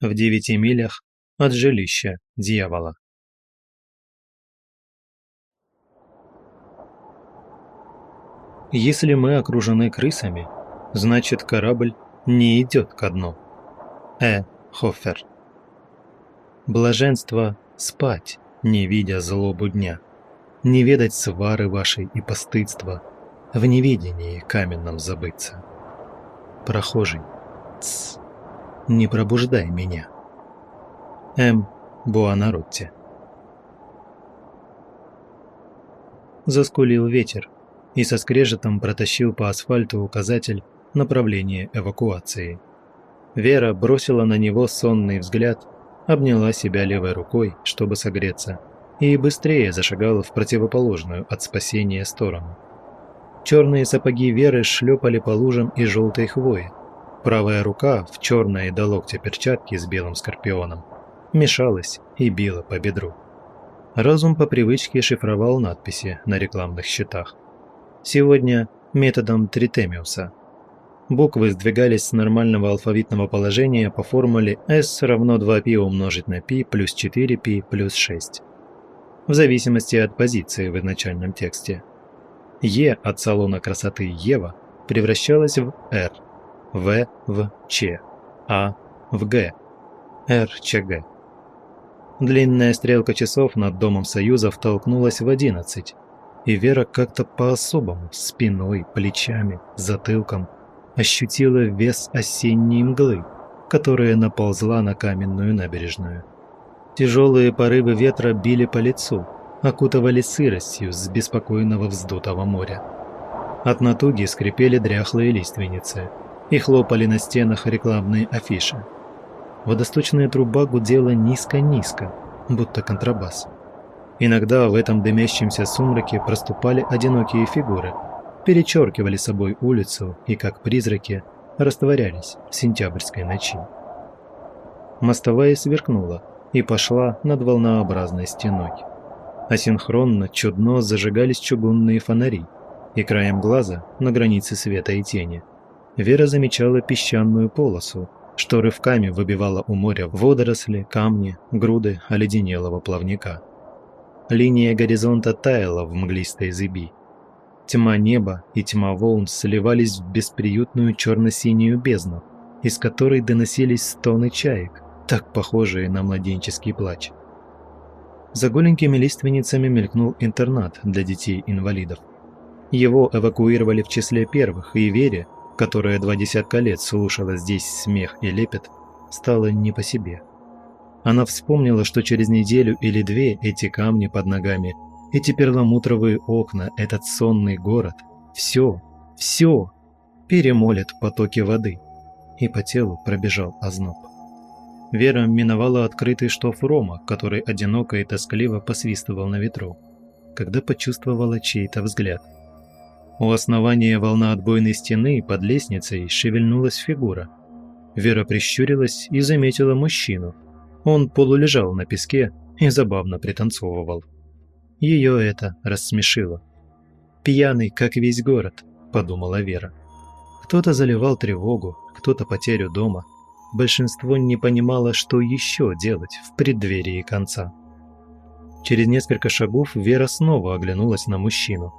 в девяти милях от жилища дьявола. Если мы окружены крысами, значит корабль не идет ко дну. Э. Хоффер. Блаженство спать, не видя злобу дня, не ведать свары вашей и постыдства, в неведении каменном забыться. Прохожий, тс, не пробуждай меня. М. Буанаротти. Заскулил ветер и со скрежетом протащил по асфальту указатель направления эвакуации. Вера бросила на него сонный взгляд, обняла себя левой рукой, чтобы согреться, и быстрее зашагала в противоположную от спасения сторону. Черные сапоги Веры шлепали по лужам и желтой хвои. Правая рука в черной до локтя перчатке с белым скорпионом мешалась и била по бедру. Разум по привычке шифровал надписи на рекламных щитах. Сегодня методом Тритемиуса. Буквы сдвигались с нормального алфавитного положения по формуле S равно 2π умножить на π плюс 4π плюс 6. В зависимости от позиции в изначальном тексте. Е от салона красоты Ева превращалась в Р, в в Ч, А в Г, РЧГ. Длинная стрелка часов над Домом Союза втолкнулась в одиннадцать, и Вера как-то по-особому, спиной, плечами, затылком, ощутила вес осенней мглы, которая наползла на каменную набережную. Тяжелые порывы ветра били по лицу, окутывали сыростью с беспокойного вздутого моря. От натуги скрипели дряхлые лиственницы и хлопали на стенах рекламные афиши. Водосточная труба гудела низко-низко, будто контрабас. Иногда в этом дымящемся сумраке проступали одинокие фигуры, перечеркивали собой улицу и, как призраки, растворялись в сентябрьской ночи. Мостовая сверкнула и пошла над волнообразной стеной. Асинхронно, чудно зажигались чугунные фонари, и краем глаза, на границе света и тени, Вера замечала песчаную полосу, что рывками выбивала у моря водоросли, камни, груды оледенелого плавника. Линия горизонта таяла в мглистой зыби. Тьма неба и тьма волн сливались в бесприютную черно-синюю бездну, из которой доносились стоны чаек, так похожие на младенческий плач. За голенькими лиственницами мелькнул интернат для детей-инвалидов. Его эвакуировали в числе первых, и Вере, которая два десятка лет слушала здесь смех и лепет, стало не по себе. Она вспомнила, что через неделю или две эти камни под ногами, эти перламутровые окна, этот сонный город, все, все перемолят потоки воды, и по телу пробежал озноб. Вера миновала открытый штоф рома, который одиноко и тоскливо посвистывал на ветру, когда почувствовала чей-то взгляд. У основания волноотбойной стены под лестницей шевельнулась фигура. Вера прищурилась и заметила мужчину. Он полулежал на песке и забавно пританцовывал. Ее это рассмешило. «Пьяный, как весь город», – подумала Вера. Кто-то заливал тревогу, кто-то потерю дома – большинство не понимало, что еще делать в преддверии конца. Через несколько шагов Вера снова оглянулась на мужчину.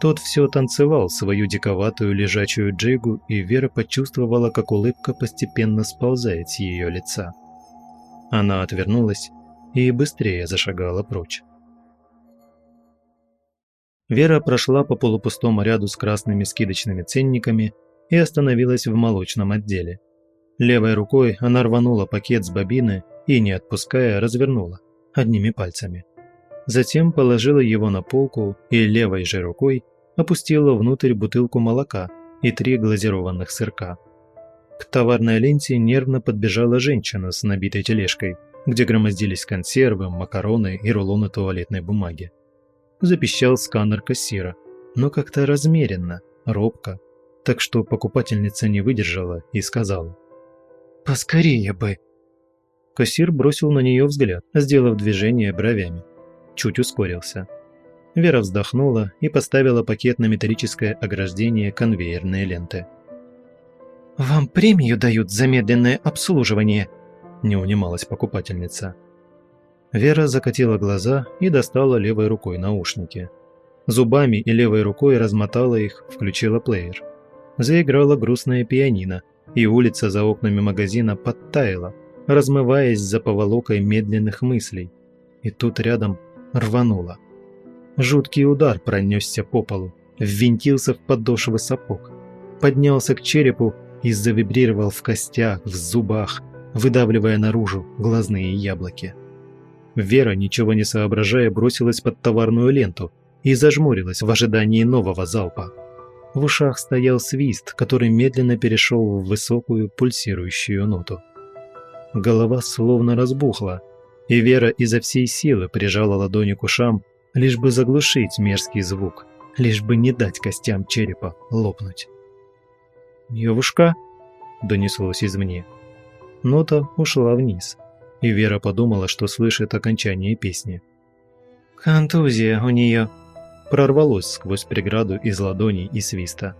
Тот все танцевал свою диковатую лежачую джигу, и Вера почувствовала, как улыбка постепенно сползает с ее лица. Она отвернулась и быстрее зашагала прочь. Вера прошла по полупустому ряду с красными скидочными ценниками и остановилась в молочном отделе. Левой рукой она рванула пакет с бобины и, не отпуская, развернула одними пальцами. Затем положила его на полку и левой же рукой опустила внутрь бутылку молока и три глазированных сырка. К товарной ленте нервно подбежала женщина с набитой тележкой, где громоздились консервы, макароны и рулоны туалетной бумаги. Запищал сканер кассира, но как-то размеренно, робко, так что покупательница не выдержала и сказала. «Поскорее бы!» Кассир бросил на нее взгляд, сделав движение бровями. Чуть ускорился. Вера вздохнула и поставила пакет на металлическое ограждение конвейерной ленты. «Вам премию дают за медленное обслуживание», не унималась покупательница. Вера закатила глаза и достала левой рукой наушники. Зубами и левой рукой размотала их, включила плеер. Заиграла грустная пианино, и улица за окнами магазина подтаяла, размываясь за поволокой медленных мыслей. И тут рядом рвануло. Жуткий удар пронесся по полу, ввинтился в подошвы сапог, поднялся к черепу и завибрировал в костях, в зубах, выдавливая наружу глазные яблоки. Вера, ничего не соображая, бросилась под товарную ленту и зажмурилась в ожидании нового залпа. В ушах стоял свист, который медленно перешел в высокую пульсирующую ноту. Голова словно разбухла, и Вера изо всей силы прижала ладони к ушам, лишь бы заглушить мерзкий звук, лишь бы не дать костям черепа лопнуть. «Девушка?» – донеслось извне. Нота ушла вниз, и Вера подумала, что слышит окончание песни. «Контузия у нее», – прорвалось сквозь преграду из ладоней и свиста.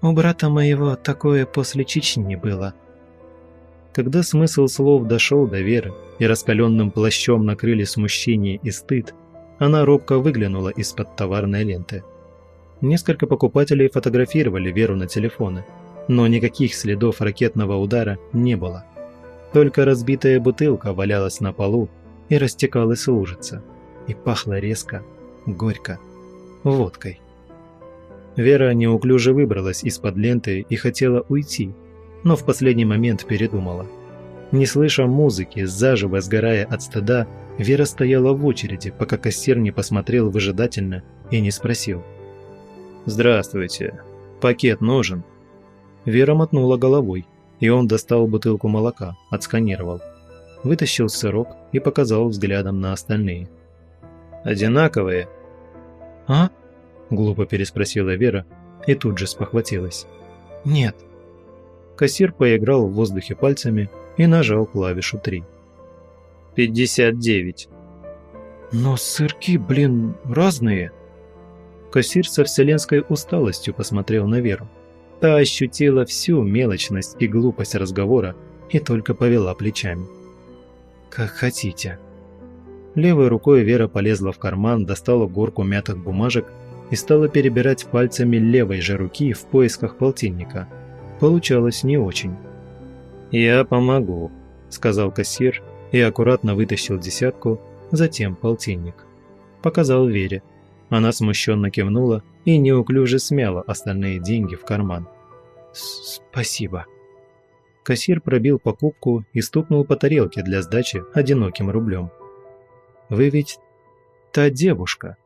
«У брата моего такое после Чечни было». Когда смысл слов дошел до Веры и раскаленным плащом накрыли смущение и стыд, она робко выглянула из-под товарной ленты. Несколько покупателей фотографировали Веру на телефоны, но никаких следов ракетного удара не было. Только разбитая бутылка валялась на полу и растекалась лужица. И пахло резко, горько, водкой. Вера неуклюже выбралась из-под ленты и хотела уйти, но в последний момент передумала. Не слыша музыки, заживо сгорая от стыда, Вера стояла в очереди, пока кассир не посмотрел выжидательно и не спросил. «Здравствуйте. Пакет нужен?» Вера мотнула головой и он достал бутылку молока, отсканировал. Вытащил сырок и показал взглядом на остальные. «Одинаковые?» «А?» – глупо переспросила Вера и тут же спохватилась. «Нет». Кассир поиграл в воздухе пальцами и нажал клавишу 3. «Пятьдесят девять». «Но сырки, блин, разные». Кассир со вселенской усталостью посмотрел на Веру. Та ощутила всю мелочность и глупость разговора и только повела плечами. «Как хотите». Левой рукой Вера полезла в карман, достала горку мятых бумажек и стала перебирать пальцами левой же руки в поисках полтинника. Получалось не очень. «Я помогу», – сказал кассир и аккуратно вытащил десятку, затем полтинник. Показал Вере. Она смущенно кивнула и неуклюже смяла остальные деньги в карман. «Спасибо». Кассир пробил покупку и стукнул по тарелке для сдачи одиноким рублем. «Вы ведь та девушка?»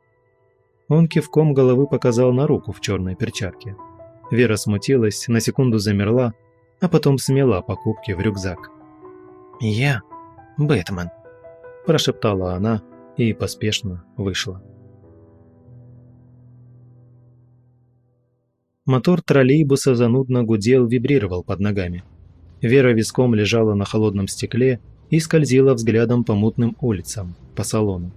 Он кивком головы показал на руку в черной перчатке. Вера смутилась, на секунду замерла, а потом смела покупки в рюкзак. «Я Бэтмен», – прошептала она и поспешно вышла. Мотор троллейбуса занудно гудел, вибрировал под ногами. Вера виском лежала на холодном стекле и скользила взглядом по мутным улицам, по салону.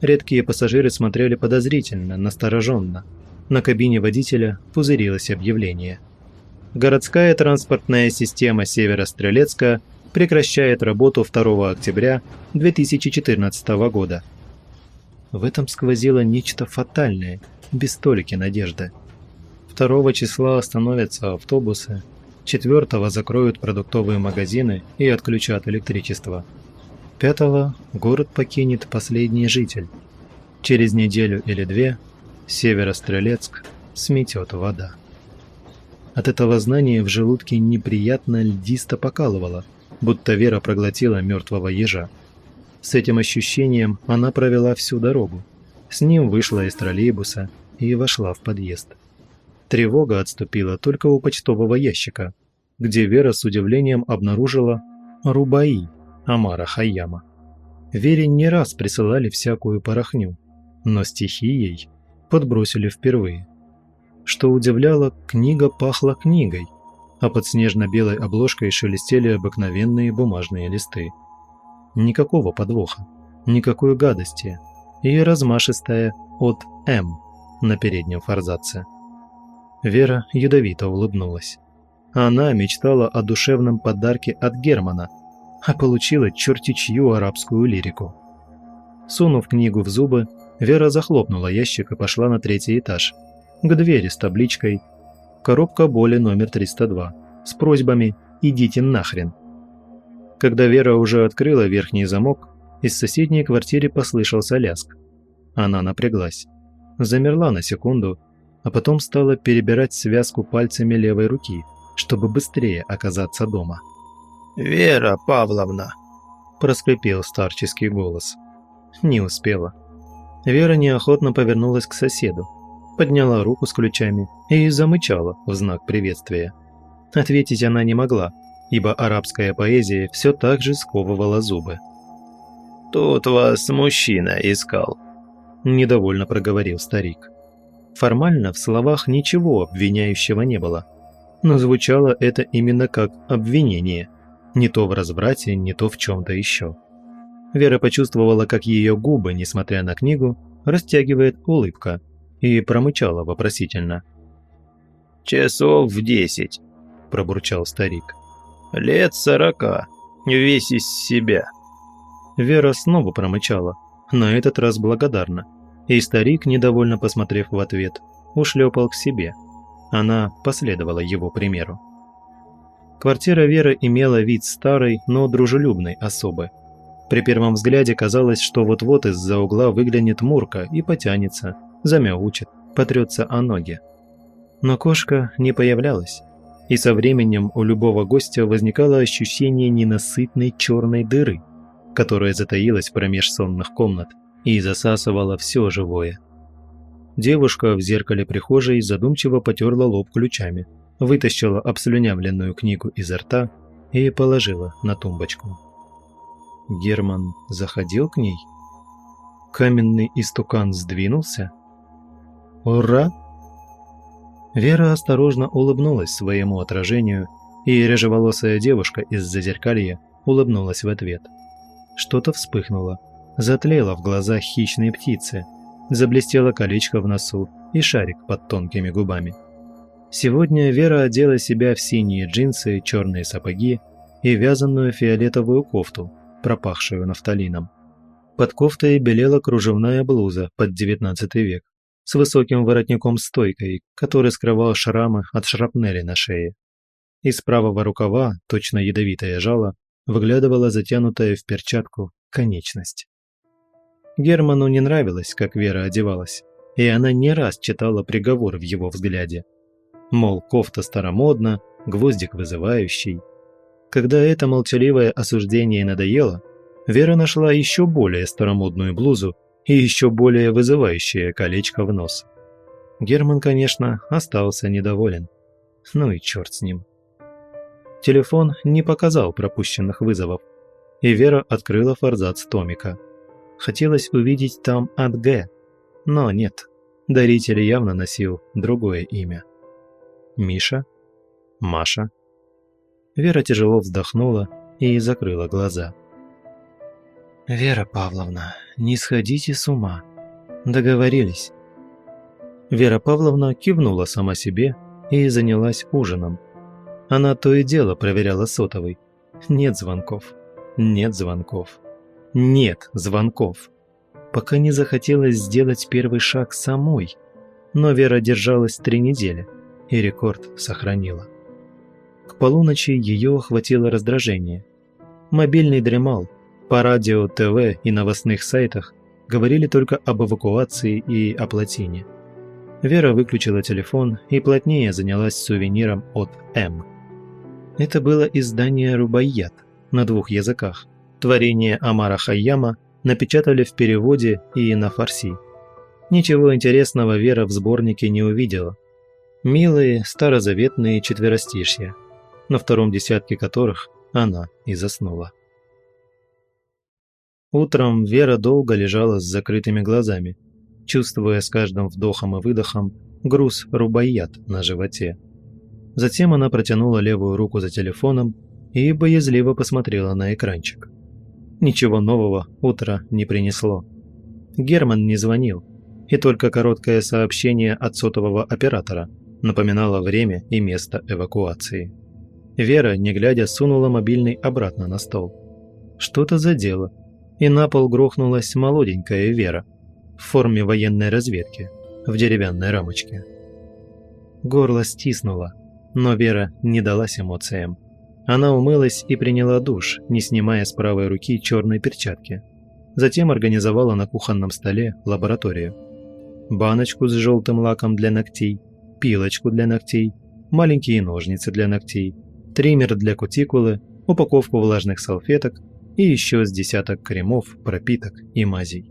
Редкие пассажиры смотрели подозрительно, настороженно. На кабине водителя пузырилось объявление. Городская транспортная система Северо-Стрелецка прекращает работу 2 октября 2014 года. В этом сквозило нечто фатальное, без толики надежды. 2 числа остановятся автобусы, 4 закроют продуктовые магазины и отключат электричество. 5 город покинет последний житель. Через неделю или две Северострелецк сметет вода. От этого знания в желудке неприятно льдисто покалывало, будто Вера проглотила мертвого ежа. С этим ощущением она провела всю дорогу. С ним вышла из троллейбуса и вошла в подъезд. Тревога отступила только у почтового ящика, где Вера с удивлением обнаружила Рубаи Амара Хайяма. Вере не раз присылали всякую порохню, но стихи ей подбросили впервые. Что удивляло, книга пахла книгой, а под снежно-белой обложкой шелестели обыкновенные бумажные листы. Никакого подвоха, никакой гадости и размашистая от «М» на переднем форзаце. Вера ядовито улыбнулась. Она мечтала о душевном подарке от Германа, а получила черти чью арабскую лирику. Сунув книгу в зубы, Вера захлопнула ящик и пошла на третий этаж, к двери с табличкой «Коробка боли номер 302» с просьбами «Идите нахрен». Когда Вера уже открыла верхний замок, из соседней квартиры послышался ляск. Она напряглась. Замерла на секунду, а потом стала перебирать связку пальцами левой руки, чтобы быстрее оказаться дома. «Вера Павловна!» – проскрипел старческий голос. Не успела. Вера неохотно повернулась к соседу, подняла руку с ключами и замычала в знак приветствия. Ответить она не могла, ибо арабская поэзия все так же сковывала зубы. «Тут вас мужчина искал», – недовольно проговорил старик. Формально в словах ничего обвиняющего не было, но звучало это именно как обвинение, не то в разврате, не то в чем-то еще. Вера почувствовала, как ее губы, несмотря на книгу, растягивает улыбка, и промычала вопросительно. «Часов в десять», – пробурчал старик. «Лет сорока, весь из себя». Вера снова промычала, на этот раз благодарна, и старик, недовольно посмотрев в ответ, ушлепал к себе. Она последовала его примеру. Квартира Веры имела вид старой, но дружелюбной особы. При первом взгляде казалось, что вот-вот из-за угла выглянет Мурка и потянется, замяучит, потрется о ноги. Но кошка не появлялась, и со временем у любого гостя возникало ощущение ненасытной черной дыры, которая затаилась промеж сонных комнат и засасывала все живое. Девушка в зеркале прихожей задумчиво потерла лоб ключами, вытащила обслюнявленную книгу изо рта и положила на тумбочку. Герман заходил к ней? Каменный истукан сдвинулся? Ура! Вера осторожно улыбнулась своему отражению, и рыжеволосая девушка из зазеркалья улыбнулась в ответ. Что-то вспыхнуло, затлело в глазах хищной птицы, заблестело колечко в носу и шарик под тонкими губами. Сегодня Вера одела себя в синие джинсы, черные сапоги и вязаную фиолетовую кофту, пропахшую нафталином. Под кофтой белела кружевная блуза под XIX век с высоким воротником-стойкой, который скрывал шрамы от шрапнели на шее. Из правого рукава, точно ядовитое жало, выглядывала затянутая в перчатку конечность. Герману не нравилось, как Вера одевалась, и она не раз читала приговор в его взгляде. Мол, кофта старомодна, гвоздик вызывающий, когда это молчаливое осуждение надоело, Вера нашла еще более старомодную блузу и еще более вызывающее колечко в нос. Герман, конечно, остался недоволен. Ну и черт с ним. Телефон не показал пропущенных вызовов, и Вера открыла форзац Томика. Хотелось увидеть там от Г, но нет, даритель явно носил другое имя. Миша? Маша? Вера тяжело вздохнула и закрыла глаза. «Вера Павловна, не сходите с ума. Договорились». Вера Павловна кивнула сама себе и занялась ужином. Она то и дело проверяла сотовый. Нет звонков. Нет звонков. Нет звонков. Пока не захотелось сделать первый шаг самой. Но Вера держалась три недели и рекорд сохранила. К полуночи ее охватило раздражение. Мобильный дремал. По радио, ТВ и новостных сайтах говорили только об эвакуации и о плотине. Вера выключила телефон и плотнее занялась сувениром от М. Это было издание «Рубайят» на двух языках. Творение Амара Хайяма напечатали в переводе и на фарси. Ничего интересного Вера в сборнике не увидела. Милые старозаветные четверостишья – на втором десятке которых она и заснула. Утром Вера долго лежала с закрытыми глазами, чувствуя с каждым вдохом и выдохом груз рубаят на животе. Затем она протянула левую руку за телефоном и боязливо посмотрела на экранчик. Ничего нового утро не принесло. Герман не звонил, и только короткое сообщение от сотового оператора напоминало время и место эвакуации. Вера, не глядя, сунула мобильный обратно на стол. Что-то задело, и на пол грохнулась молоденькая Вера в форме военной разведки в деревянной рамочке. Горло стиснуло, но Вера не далась эмоциям. Она умылась и приняла душ, не снимая с правой руки черной перчатки. Затем организовала на кухонном столе лабораторию. Баночку с желтым лаком для ногтей, пилочку для ногтей, маленькие ножницы для ногтей, триммер для кутикулы, упаковку влажных салфеток и еще с десяток кремов, пропиток и мазей.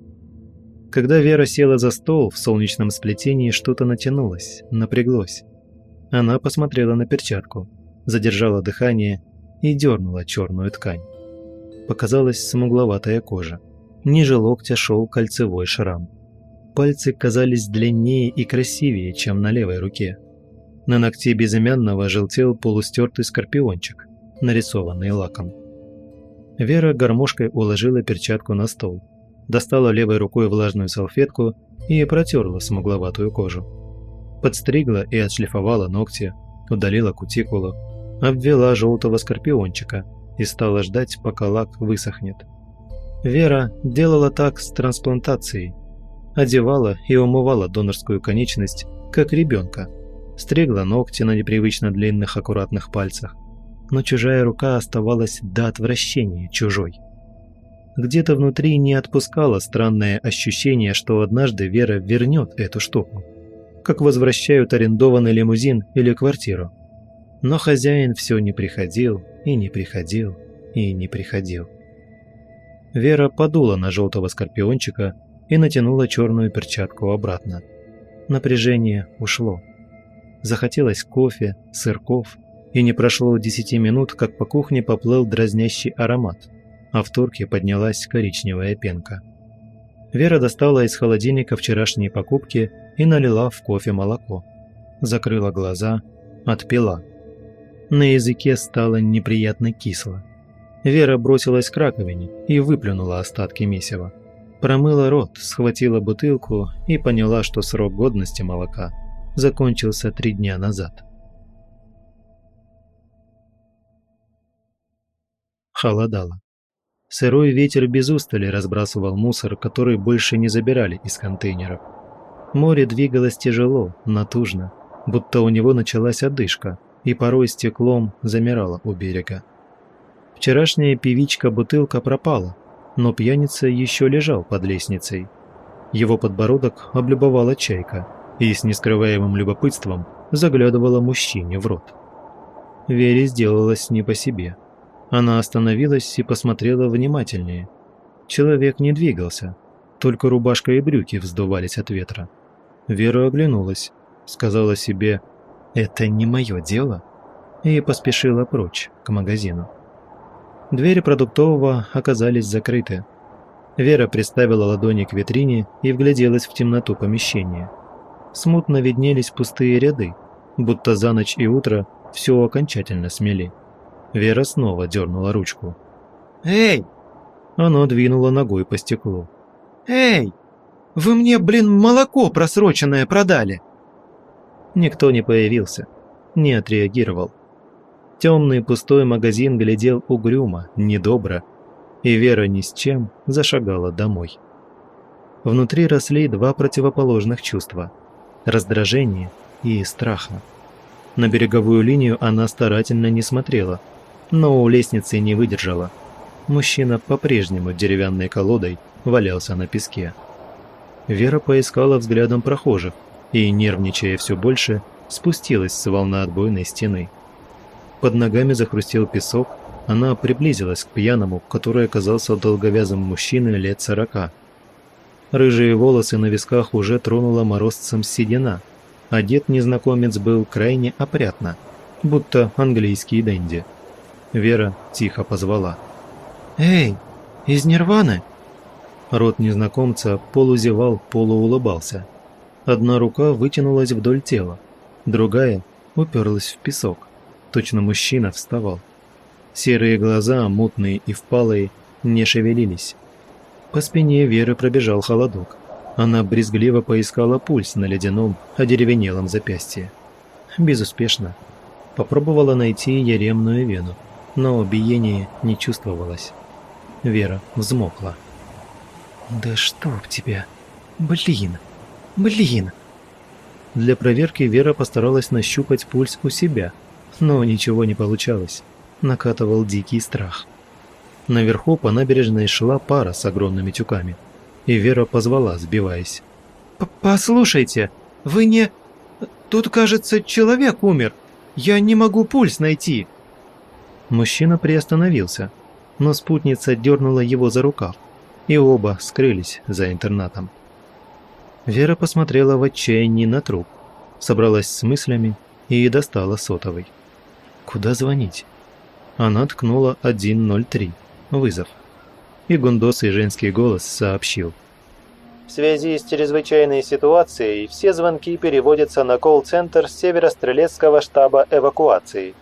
Когда Вера села за стол, в солнечном сплетении что-то натянулось, напряглось. Она посмотрела на перчатку, задержала дыхание и дернула черную ткань. Показалась смугловатая кожа. Ниже локтя шел кольцевой шрам. Пальцы казались длиннее и красивее, чем на левой руке. На ногте безымянного желтел полустертый скорпиончик, нарисованный лаком. Вера гармошкой уложила перчатку на стол, достала левой рукой влажную салфетку и протерла смугловатую кожу. Подстригла и отшлифовала ногти, удалила кутикулу, обвела желтого скорпиончика и стала ждать, пока лак высохнет. Вера делала так с трансплантацией. Одевала и умывала донорскую конечность, как ребенка. Стригла ногти на непривычно длинных аккуратных пальцах. Но чужая рука оставалась до отвращения чужой. Где-то внутри не отпускало странное ощущение, что однажды Вера вернет эту штуку. Как возвращают арендованный лимузин или квартиру. Но хозяин все не приходил и не приходил и не приходил. Вера подула на желтого скорпиончика и натянула черную перчатку обратно. Напряжение ушло. Захотелось кофе, сырков, и не прошло десяти минут, как по кухне поплыл дразнящий аромат, а в турке поднялась коричневая пенка. Вера достала из холодильника вчерашние покупки и налила в кофе молоко. Закрыла глаза, отпила – на языке стало неприятно кисло. Вера бросилась к раковине и выплюнула остатки месива. Промыла рот, схватила бутылку и поняла, что срок годности молока закончился три дня назад. Холодало. Сырой ветер без устали разбрасывал мусор, который больше не забирали из контейнеров. Море двигалось тяжело, натужно, будто у него началась одышка, и порой стеклом замирала у берега. Вчерашняя певичка-бутылка пропала, но пьяница еще лежал под лестницей. Его подбородок облюбовала чайка и с нескрываемым любопытством заглядывала мужчине в рот. Вере сделалось не по себе. Она остановилась и посмотрела внимательнее. Человек не двигался, только рубашка и брюки вздувались от ветра. Вера оглянулась, сказала себе «Это не мое дело» и поспешила прочь, к магазину. Двери продуктового оказались закрыты. Вера приставила ладони к витрине и вгляделась в темноту помещения. Смутно виднелись пустые ряды, будто за ночь и утро все окончательно смели. Вера снова дернула ручку. «Эй!» Оно двинуло ногой по стеклу. «Эй! Вы мне, блин, молоко просроченное продали!» Никто не появился, не отреагировал. Темный пустой магазин глядел угрюмо, недобро, и Вера ни с чем зашагала домой. Внутри росли два противоположных чувства – раздражение и страха. На береговую линию она старательно не смотрела, но у лестницы не выдержала. Мужчина по-прежнему деревянной колодой валялся на песке. Вера поискала взглядом прохожих, и, нервничая все больше, спустилась с волноотбойной стены. Под ногами захрустел песок, она приблизилась к пьяному, который оказался долговязым мужчиной лет сорока. Рыжие волосы на висках уже тронула морозцем седина. Одет незнакомец был крайне опрятно, будто английский денди. Вера тихо позвала. «Эй, из Нирваны?» Рот незнакомца полузевал, полуулыбался. Одна рука вытянулась вдоль тела, другая уперлась в песок. Точно мужчина вставал. Серые глаза, мутные и впалые, не шевелились. По спине Веры пробежал холодок. Она брезгливо поискала пульс на ледяном, одеревенелом запястье. Безуспешно. Попробовала найти яремную вену, но биение не чувствовалось. Вера взмокла. «Да чтоб тебя! Блин! Блин!» Для проверки Вера постаралась нащупать пульс у себя, но ничего не получалось. Накатывал дикий страх. Наверху по набережной шла пара с огромными тюками, и Вера позвала, сбиваясь. «Послушайте, вы не... Тут, кажется, человек умер. Я не могу пульс найти». Мужчина приостановился, но спутница дернула его за рукав, и оба скрылись за интернатом. Вера посмотрела в отчаянии на труп, собралась с мыслями и достала сотовый. Куда звонить? Она ткнула 103, вызов. И гундосый женский голос сообщил. В связи с чрезвычайной ситуацией все звонки переводятся на колл-центр Северо-Стрелецкого штаба эвакуации.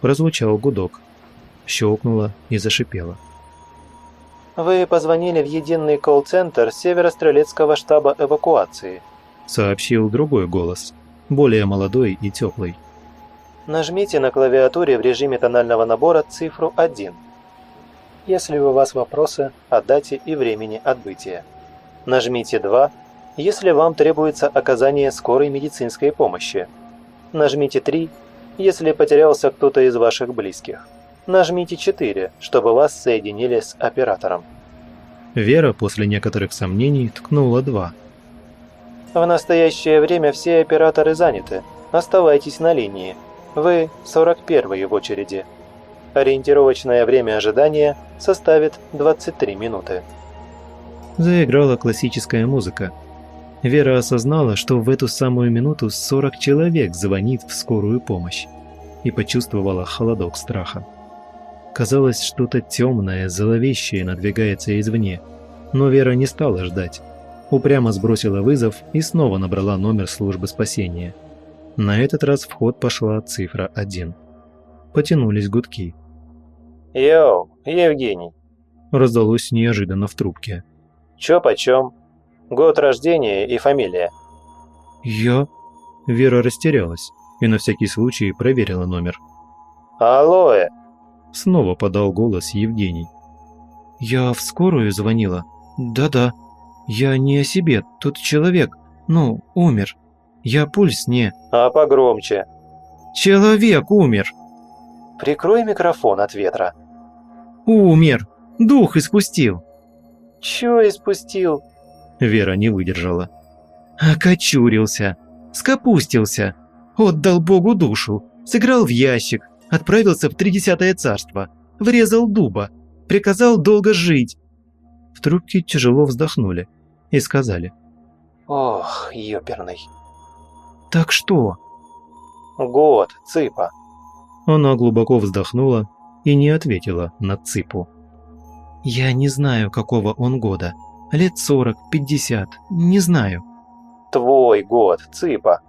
Прозвучал гудок. Щелкнуло и зашипело. «Вы позвонили в единый колл-центр Северо-Стрелецкого штаба эвакуации», сообщил другой голос, более молодой и теплый. «Нажмите на клавиатуре в режиме тонального набора цифру 1, если у вас вопросы о дате и времени отбытия. Нажмите 2, если вам требуется оказание скорой медицинской помощи. Нажмите 3, если потерялся кто-то из ваших близких нажмите 4, чтобы вас соединили с оператором. Вера после некоторых сомнений ткнула 2. В настоящее время все операторы заняты. Оставайтесь на линии. Вы 41 в очереди. Ориентировочное время ожидания составит 23 минуты. Заиграла классическая музыка. Вера осознала, что в эту самую минуту 40 человек звонит в скорую помощь и почувствовала холодок страха. Казалось, что-то темное, зловещее надвигается извне. Но Вера не стала ждать. Упрямо сбросила вызов и снова набрала номер службы спасения. На этот раз в ход пошла цифра 1. Потянулись гудки. «Йоу, Евгений!» Раздалось неожиданно в трубке. «Чё почем? Год рождения и фамилия?» «Я?» Вера растерялась и на всякий случай проверила номер. «Алоэ!» Снова подал голос Евгений. «Я в скорую звонила? Да-да. Я не о себе, тут человек, ну, умер. Я пульс не...» «А погромче». «Человек умер!» «Прикрой микрофон от ветра». «Умер! Дух испустил!» «Чё испустил?» Вера не выдержала. «Окочурился! Скопустился! Отдал Богу душу! Сыграл в ящик! Отправился в Тридесятое царство. Врезал дуба. Приказал долго жить. В трубке тяжело вздохнули и сказали. «Ох, ёперный». «Так что?» «Год, цыпа». Она глубоко вздохнула и не ответила на цыпу. «Я не знаю, какого он года. Лет сорок, пятьдесят, не знаю». «Твой год, цыпа».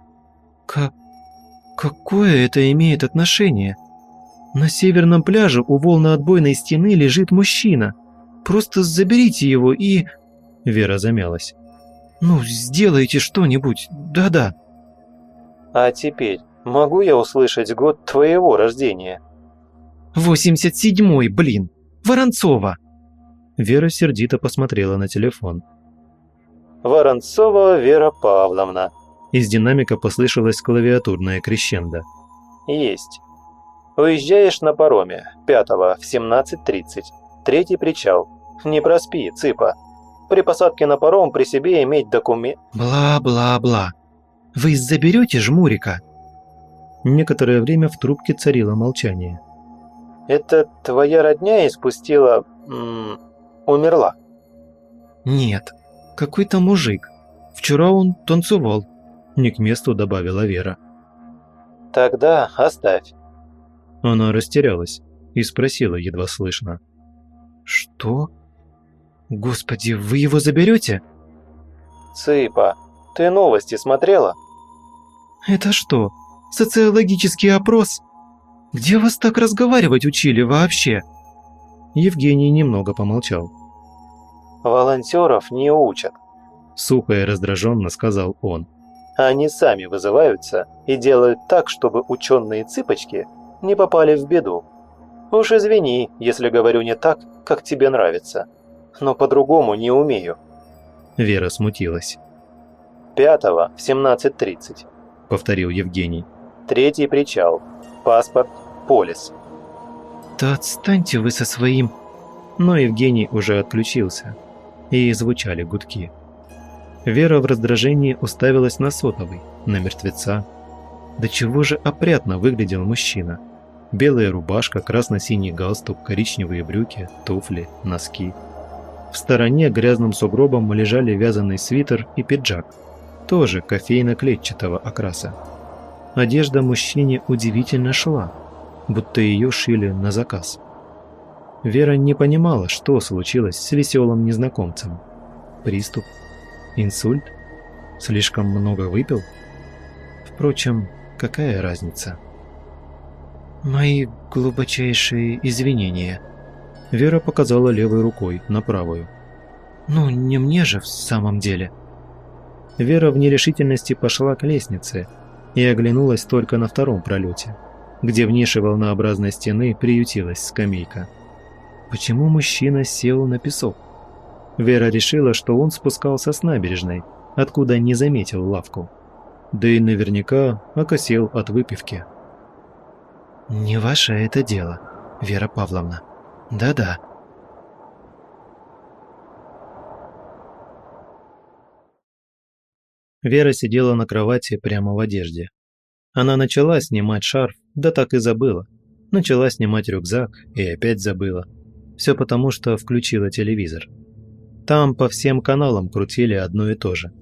«Как... какое это имеет отношение?» На северном пляже у волноотбойной стены лежит мужчина. Просто заберите его и...» Вера замялась. «Ну, сделайте что-нибудь, да-да». «А теперь могу я услышать год твоего рождения?» «Восемьдесят седьмой, блин! Воронцова!» Вера сердито посмотрела на телефон. «Воронцова Вера Павловна». Из динамика послышалось клавиатурное крещендо. «Есть. Уезжаешь на пароме, пятого в 17.30. Третий причал. Не проспи, цыпа. При посадке на паром при себе иметь документ... Бла-бла-бла. Вы заберете жмурика? Некоторое время в трубке царило молчание. Это твоя родня испустила... Умерла? Нет. Какой-то мужик. Вчера он танцевал. Не к месту добавила Вера. Тогда оставь. Она растерялась и спросила едва слышно. «Что? Господи, вы его заберете?» «Цыпа, ты новости смотрела?» «Это что, социологический опрос? Где вас так разговаривать учили вообще?» Евгений немного помолчал. «Волонтеров не учат», – сухо и раздраженно сказал он. «Они сами вызываются и делают так, чтобы ученые цыпочки не попали в беду. Уж извини, если говорю не так, как тебе нравится. Но по-другому не умею». Вера смутилась. «Пятого в 17.30», — повторил Евгений. «Третий причал. Паспорт. Полис». «Да отстаньте вы со своим...» Но Евгений уже отключился, и звучали гудки. Вера в раздражении уставилась на сотовый, на мертвеца. Да чего же опрятно выглядел мужчина. Белая рубашка, красно-синий галстук, коричневые брюки, туфли, носки. В стороне грязным сугробом лежали вязаный свитер и пиджак, тоже кофейно-клетчатого окраса. Одежда мужчине удивительно шла, будто ее шили на заказ. Вера не понимала, что случилось с веселым незнакомцем. Приступ? Инсульт? Слишком много выпил? Впрочем, какая разница? «Мои глубочайшие извинения». Вера показала левой рукой на правую. «Ну, не мне же в самом деле». Вера в нерешительности пошла к лестнице и оглянулась только на втором пролете, где в нише волнообразной стены приютилась скамейка. Почему мужчина сел на песок? Вера решила, что он спускался с набережной, откуда не заметил лавку. Да и наверняка окосел от выпивки. «Не ваше это дело, Вера Павловна. Да-да». Вера сидела на кровати прямо в одежде. Она начала снимать шарф, да так и забыла. Начала снимать рюкзак и опять забыла. Все потому, что включила телевизор. Там по всем каналам крутили одно и то же.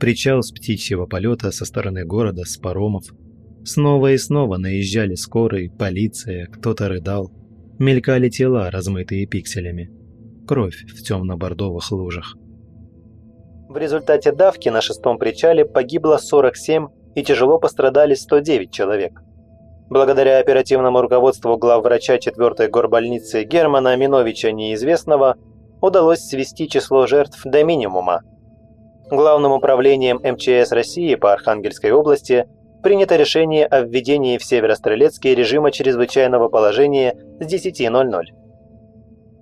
Причал с птичьего полета со стороны города, с паромов – Снова и снова наезжали скорые, полиция, кто-то рыдал. Мелькали тела, размытые пикселями. Кровь в темно-бордовых лужах. В результате давки на шестом причале погибло 47 и тяжело пострадали 109 человек. Благодаря оперативному руководству главврача 4-й горбольницы Германа Аминовича Неизвестного удалось свести число жертв до минимума. Главным управлением МЧС России по Архангельской области – принято решение о введении в Северострелецкий режима чрезвычайного положения с 10.00.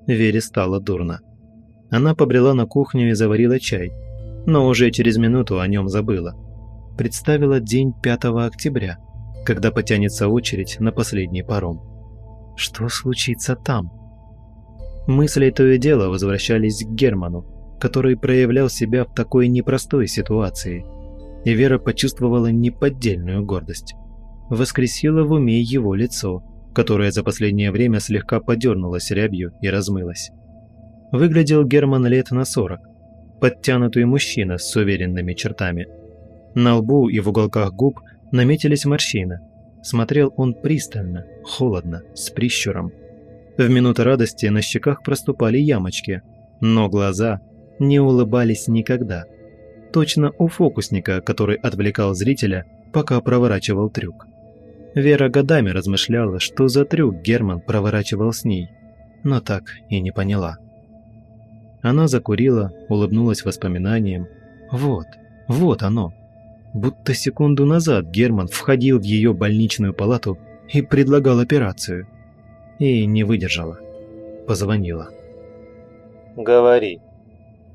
Вере стало дурно. Она побрела на кухню и заварила чай, но уже через минуту о нем забыла. Представила день 5 октября, когда потянется очередь на последний паром. Что случится там? Мысли то и дело возвращались к Герману, который проявлял себя в такой непростой ситуации – и Вера почувствовала неподдельную гордость. Воскресила в уме его лицо, которое за последнее время слегка подернулось рябью и размылось. Выглядел Герман лет на сорок, подтянутый мужчина с уверенными чертами. На лбу и в уголках губ наметились морщины. Смотрел он пристально, холодно, с прищуром. В минуты радости на щеках проступали ямочки, но глаза не улыбались никогда – Точно у фокусника, который отвлекал зрителя, пока проворачивал трюк. Вера годами размышляла, что за трюк Герман проворачивал с ней, но так и не поняла. Она закурила, улыбнулась воспоминаниям. Вот, вот оно. Будто секунду назад Герман входил в ее больничную палату и предлагал операцию. И не выдержала. Позвонила. «Говори».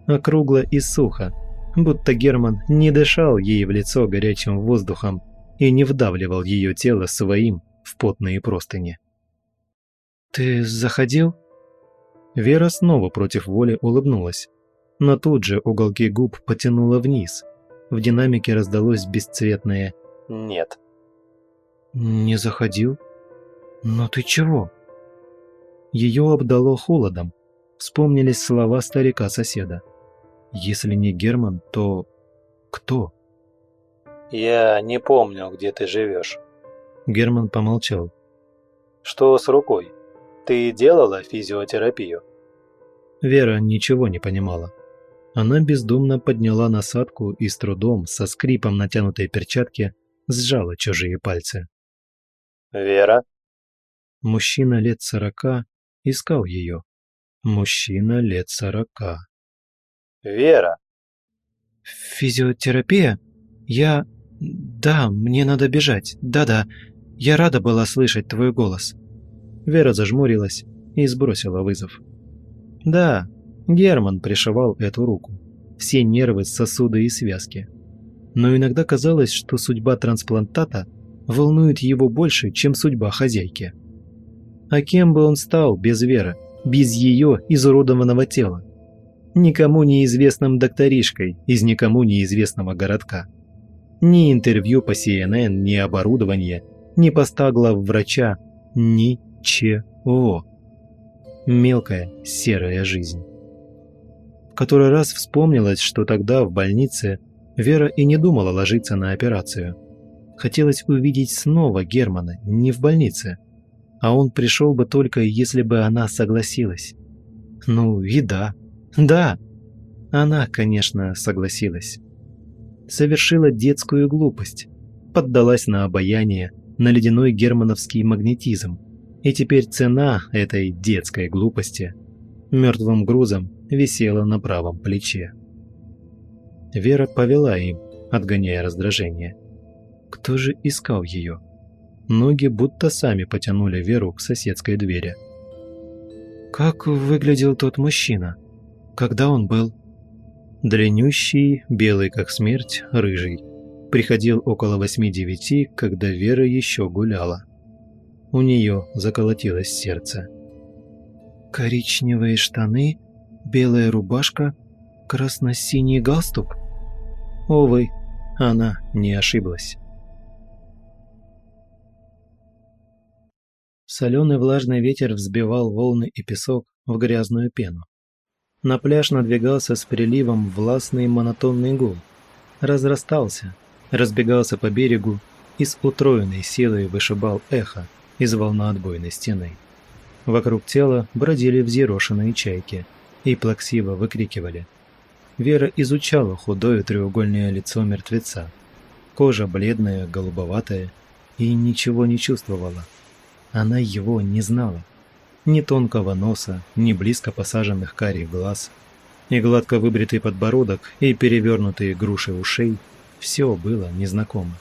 Округло и сухо, будто Герман не дышал ей в лицо горячим воздухом и не вдавливал ее тело своим в потные простыни. «Ты заходил?» Вера снова против воли улыбнулась, но тут же уголки губ потянуло вниз. В динамике раздалось бесцветное «нет». «Не заходил? Но ты чего?» Ее обдало холодом. Вспомнились слова старика-соседа. Если не Герман, то кто? Я не помню, где ты живешь. Герман помолчал. Что с рукой? Ты делала физиотерапию? Вера ничего не понимала. Она бездумно подняла насадку и с трудом, со скрипом натянутой перчатки, сжала чужие пальцы. «Вера?» Мужчина лет сорока искал ее. Мужчина лет сорока. Вера. Физиотерапия? Я... Да, мне надо бежать. Да-да. Я рада была слышать твой голос. Вера зажмурилась и сбросила вызов. Да, Герман пришивал эту руку. Все нервы, сосуды и связки. Но иногда казалось, что судьба трансплантата волнует его больше, чем судьба хозяйки. А кем бы он стал без Веры, без ее изуродованного тела? Никому неизвестным докторишкой из никому неизвестного городка. Ни интервью по CNN, ни оборудование, ни поста главврача, ничего. Мелкая серая жизнь. Который раз вспомнилось, что тогда в больнице Вера и не думала ложиться на операцию. Хотелось увидеть снова Германа, не в больнице. А он пришел бы только, если бы она согласилась. Ну и да, да, она, конечно, согласилась. Совершила детскую глупость, поддалась на обаяние, на ледяной германовский магнетизм. И теперь цена этой детской глупости мертвым грузом висела на правом плече. Вера повела им, отгоняя раздражение. Кто же искал ее? Ноги будто сами потянули Веру к соседской двери. «Как выглядел тот мужчина? Когда он был?» Длиннющий, белый как смерть, рыжий. Приходил около восьми-девяти, когда Вера еще гуляла. У нее заколотилось сердце. «Коричневые штаны, белая рубашка, красно-синий галстук?» Увы, она не ошиблась. Соленый влажный ветер взбивал волны и песок в грязную пену. На пляж надвигался с приливом властный монотонный гул. Разрастался, разбегался по берегу и с утроенной силой вышибал эхо из волноотбойной стены. Вокруг тела бродили взъерошенные чайки и плаксиво выкрикивали Вера изучала худое треугольное лицо мертвеца. Кожа бледная, голубоватая, и ничего не чувствовала. Она его не знала. Ни тонкого носа, ни близко посаженных карих глаз, и гладко выбритый подбородок, и перевернутые груши ушей – все было незнакомо.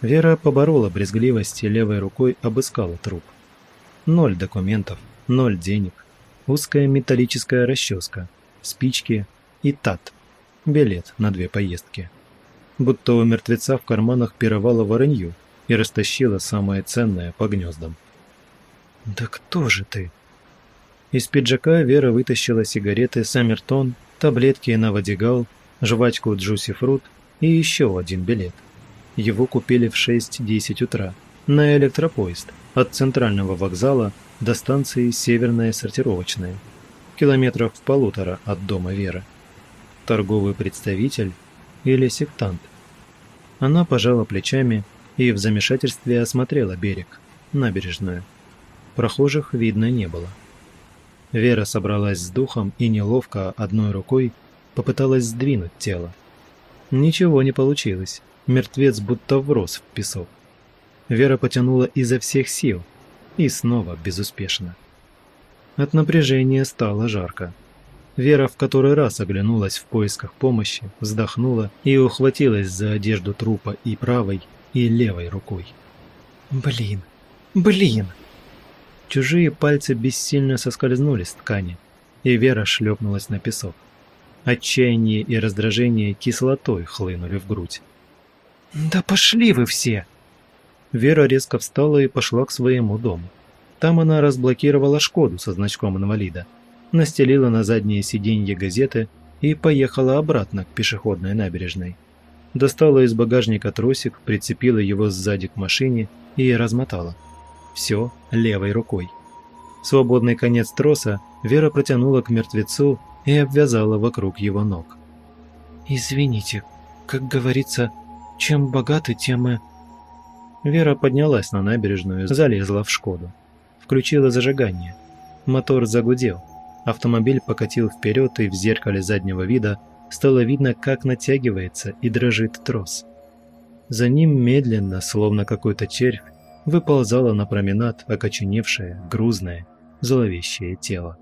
Вера поборола брезгливость и левой рукой обыскала труп. Ноль документов, ноль денег, узкая металлическая расческа, спички, и ТАТ – билет на две поездки. Будто у мертвеца в карманах пировало воронью и растащило самое ценное по гнездам. «Да кто же ты?» Из пиджака Вера вытащила сигареты Саммертон, таблетки Навадигал, жвачку Джуси Фрут и еще один билет. Его купили в 6-10 утра на электропоезд от центрального вокзала до станции Северная сортировочная, километров в полутора от дома Веры торговый представитель или сектант. Она пожала плечами и в замешательстве осмотрела берег, набережную. Прохожих видно не было. Вера собралась с духом и неловко одной рукой попыталась сдвинуть тело. Ничего не получилось, мертвец будто врос в песок. Вера потянула изо всех сил и снова безуспешно. От напряжения стало жарко. Вера в который раз оглянулась в поисках помощи, вздохнула и ухватилась за одежду трупа и правой, и левой рукой. «Блин! Блин!» Чужие пальцы бессильно соскользнули с ткани, и Вера шлепнулась на песок. Отчаяние и раздражение кислотой хлынули в грудь. «Да пошли вы все!» Вера резко встала и пошла к своему дому. Там она разблокировала «Шкоду» со значком инвалида настелила на заднее сиденье газеты и поехала обратно к пешеходной набережной. Достала из багажника тросик, прицепила его сзади к машине и размотала. Все левой рукой. Свободный конец троса Вера протянула к мертвецу и обвязала вокруг его ног. «Извините, как говорится, чем богаты, тем и...» Вера поднялась на набережную, залезла в «Шкоду». Включила зажигание. Мотор загудел. Автомобиль покатил вперед, и в зеркале заднего вида стало видно, как натягивается и дрожит трос. За ним медленно, словно какой-то червь, выползало на променад окоченевшее, грузное, зловещее тело.